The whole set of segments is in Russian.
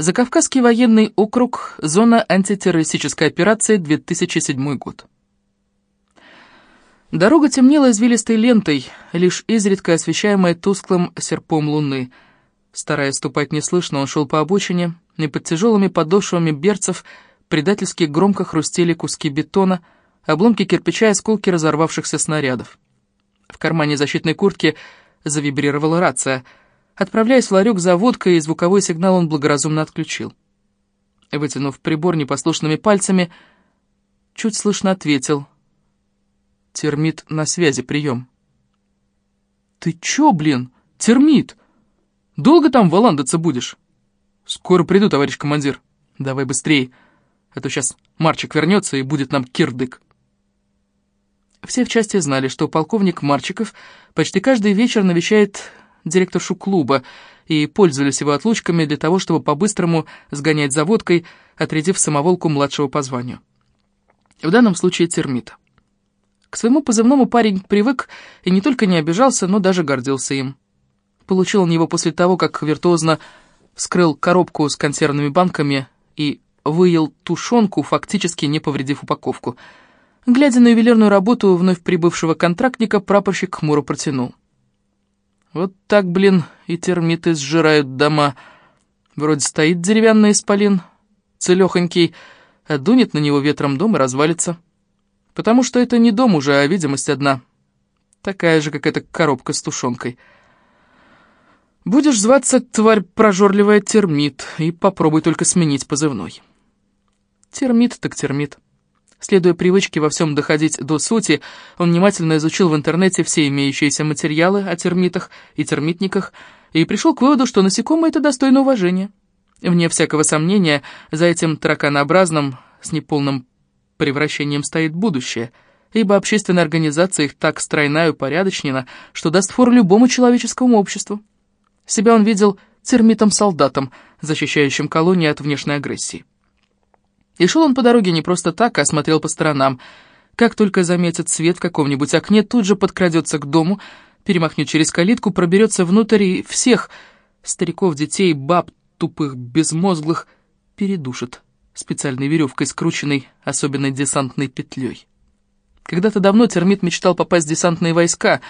Закавказский военный округ, зона антитеррористической операции, 2007 год. Дорога темнела извилистой лентой, лишь изредка освещаемая тусклым серпом луны. Стараясь ступать неслышно, он шел по обочине, и под тяжелыми подошвами берцев предательски громко хрустели куски бетона, обломки кирпича и осколки разорвавшихся снарядов. В кармане защитной куртки завибрировала рация — Отправляясь в ларек за водкой, звуковой сигнал он благоразумно отключил. Вытянув прибор непослушными пальцами, чуть слышно ответил. «Термит на связи, прием». «Ты чё, блин, термит? Долго там валандаться будешь?» «Скоро приду, товарищ командир. Давай быстрей, а то сейчас Марчик вернется и будет нам кирдык». Все в части знали, что полковник Марчиков почти каждый вечер навещает директоршу клуба, и пользовались его отлучками для того, чтобы по-быстрому сгонять за водкой, отрядив самоволку младшего по званию. В данном случае термита. К своему позывному парень привык и не только не обижался, но даже гордился им. Получил он его после того, как виртуозно вскрыл коробку с консервными банками и выел тушенку, фактически не повредив упаковку. Глядя на ювелирную работу вновь прибывшего контрактника, прапорщик хмуро протянул. Вот так, блин, и термиты сжирают дома. Вроде стоит деревянный исполин, целехонький, а дунет на него ветром дом и развалится. Потому что это не дом уже, а видимость одна. Такая же, как эта коробка с тушенкой. Будешь зваться, тварь прожорливая, термит, и попробуй только сменить позывной. Термит так термит. Следуя привычке во всем доходить до сути, он внимательно изучил в интернете все имеющиеся материалы о термитах и термитниках и пришел к выводу, что насекомые — это достойно уважения. Вне всякого сомнения, за этим тараканообразным, с неполным превращением стоит будущее, ибо общественная организация их так стройна и упорядочнена, что даст фору любому человеческому обществу. Себя он видел термитом-солдатом, защищающим колонии от внешней агрессии. И шел он по дороге не просто так, а смотрел по сторонам. Как только заметит свет в каком-нибудь окне, тут же подкрадется к дому, перемахнет через калитку, проберется внутрь и всех, стариков, детей, баб, тупых, безмозглых, передушит специальной веревкой, скрученной особенной десантной петлей. Когда-то давно термит мечтал попасть в десантные войска,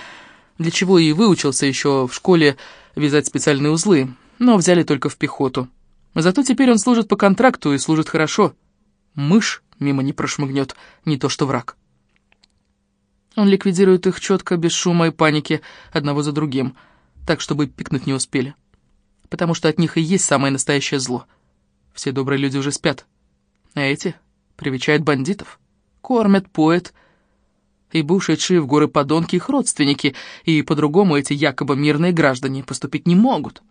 для чего и выучился еще в школе вязать специальные узлы, но взяли только в пехоту. Зато теперь он служит по контракту и служит хорошо — Мышь мимо не прошмыгнет, не то что враг. Он ликвидирует их четко, без шума и паники, одного за другим, так, чтобы пикнуть не успели. Потому что от них и есть самое настоящее зло. Все добрые люди уже спят. А эти привечают бандитов, кормят, поят, ибо ушедшие в горы подонки их родственники, и по-другому эти якобы мирные граждане поступить не могут.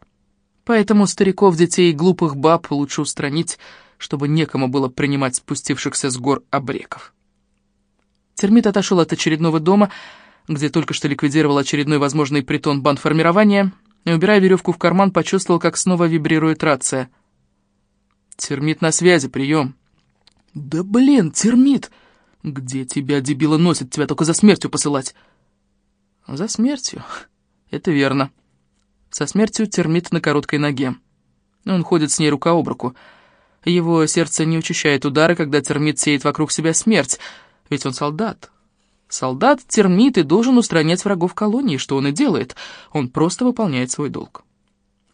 Поэтому стариков, детей и глупых баб лучше устранить, чтобы некому было принимать спустившихся с гор обреков. Термит отошел от очередного дома, где только что ликвидировал очередной возможный притон бандформирования, и, убирая веревку в карман, почувствовал, как снова вибрирует рация. «Термит на связи, прием!» «Да блин, термит! Где тебя, дебила, носит? Тебя только за смертью посылать!» «За смертью? Это верно. Со смертью термит на короткой ноге. Он ходит с ней рука об руку». Его сердце не учащает удары, когда термит сеет вокруг себя смерть, ведь он солдат. Солдат термит и должен устранять врагов колонии, что он и делает. Он просто выполняет свой долг.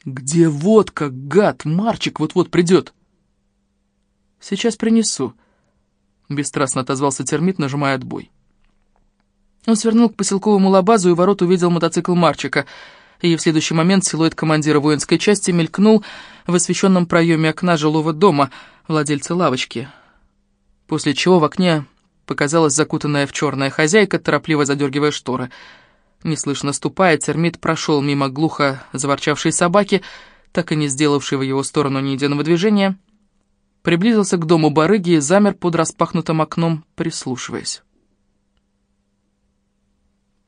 «Где водка, гад? Марчик вот-вот придет!» «Сейчас принесу», — бесстрастно отозвался термит, нажимая отбой. Он свернул к поселковому лабазу и ворот увидел мотоцикл Марчика — и в следующий момент силуэт командира воинской части мелькнул в освещенном проеме окна жилого дома владельца лавочки, после чего в окне показалась закутанная в черная хозяйка, торопливо задергивая шторы. Неслышно ступая, термит прошел мимо глухо заворчавшей собаки, так и не сделавшей в его сторону ни единого движения, приблизился к дому барыги и замер под распахнутым окном, прислушиваясь.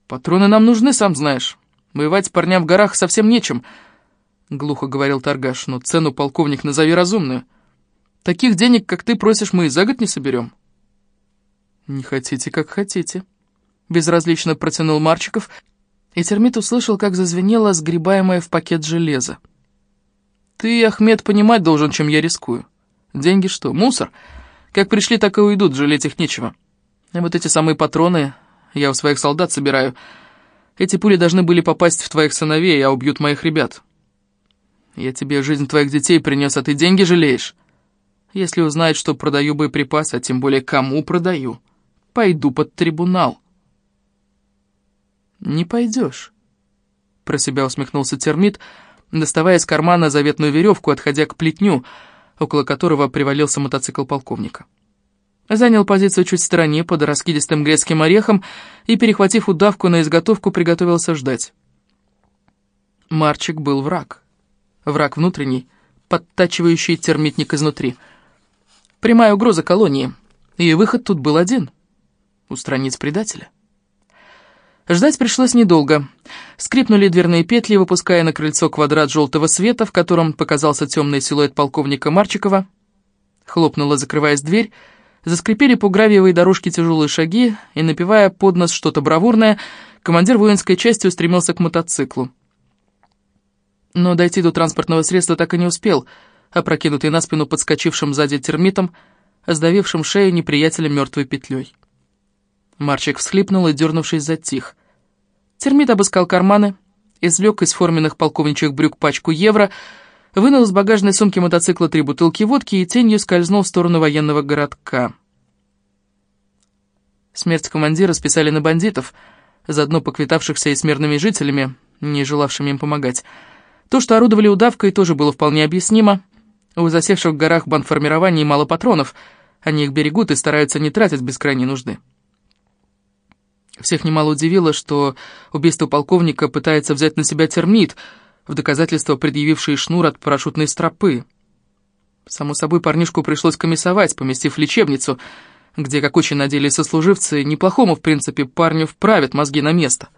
«Патроны нам нужны, сам знаешь». Воевать с парням в горах совсем нечем, — глухо говорил торгаш, — но цену, полковник, назови разумную. Таких денег, как ты просишь, мы и за год не соберем. Не хотите, как хотите. Безразлично протянул Марчиков, и термит услышал, как зазвенело сгребаемое в пакет железо. Ты, Ахмед, понимать должен, чем я рискую. Деньги что, мусор? Как пришли, так и уйдут, жалеть их нечего. И вот эти самые патроны я у своих солдат собираю. Эти пули должны были попасть в твоих сыновей, а убьют моих ребят. Я тебе жизнь твоих детей принес, а ты деньги жалеешь? Если узнают, что продаю боеприпасы, а тем более кому продаю, пойду под трибунал. Не пойдешь, про себя усмехнулся термит, доставая из кармана заветную веревку, отходя к плетню, около которого привалился мотоцикл полковника. Занял позицию чуть в стороне, под раскидистым грецким орехом, и, перехватив удавку на изготовку, приготовился ждать. Марчик был враг. Враг внутренний, подтачивающий термитник изнутри. Прямая угроза колонии. И выход тут был один — устранить предателя. Ждать пришлось недолго. Скрипнули дверные петли, выпуская на крыльцо квадрат желтого света, в котором показался темный силуэт полковника Марчикова. Хлопнула, закрываясь дверь, Заскрипели по гравиевой дорожке тяжелые шаги, и, напевая под нос что-то бравурное, командир воинской части устремился к мотоциклу. Но дойти до транспортного средства так и не успел, опрокинутый на спину подскочившим сзади термитом, сдавившим шею неприятеля мертвой петлей. Марчик всхлипнул и, дернувшись, затих. Термит обыскал карманы, извлек из форменных полковничьих брюк пачку евро — вынул из багажной сумки мотоцикла три бутылки водки и тенью скользнул в сторону военного городка. Смерть командира списали на бандитов, заодно поквитавшихся и с мирными жителями, не желавшими им помогать. То, что орудовали удавкой, тоже было вполне объяснимо. У засевших в горах бандформирований мало патронов, они их берегут и стараются не тратить без крайней нужды. Всех немало удивило, что убийство полковника пытается взять на себя термит — в доказательство предъявивший шнур от парашютной стропы. Само собой, парнишку пришлось комиссовать, поместив в лечебницу, где, как очень надеялись сослуживцы, неплохому, в принципе, парню вправят мозги на место —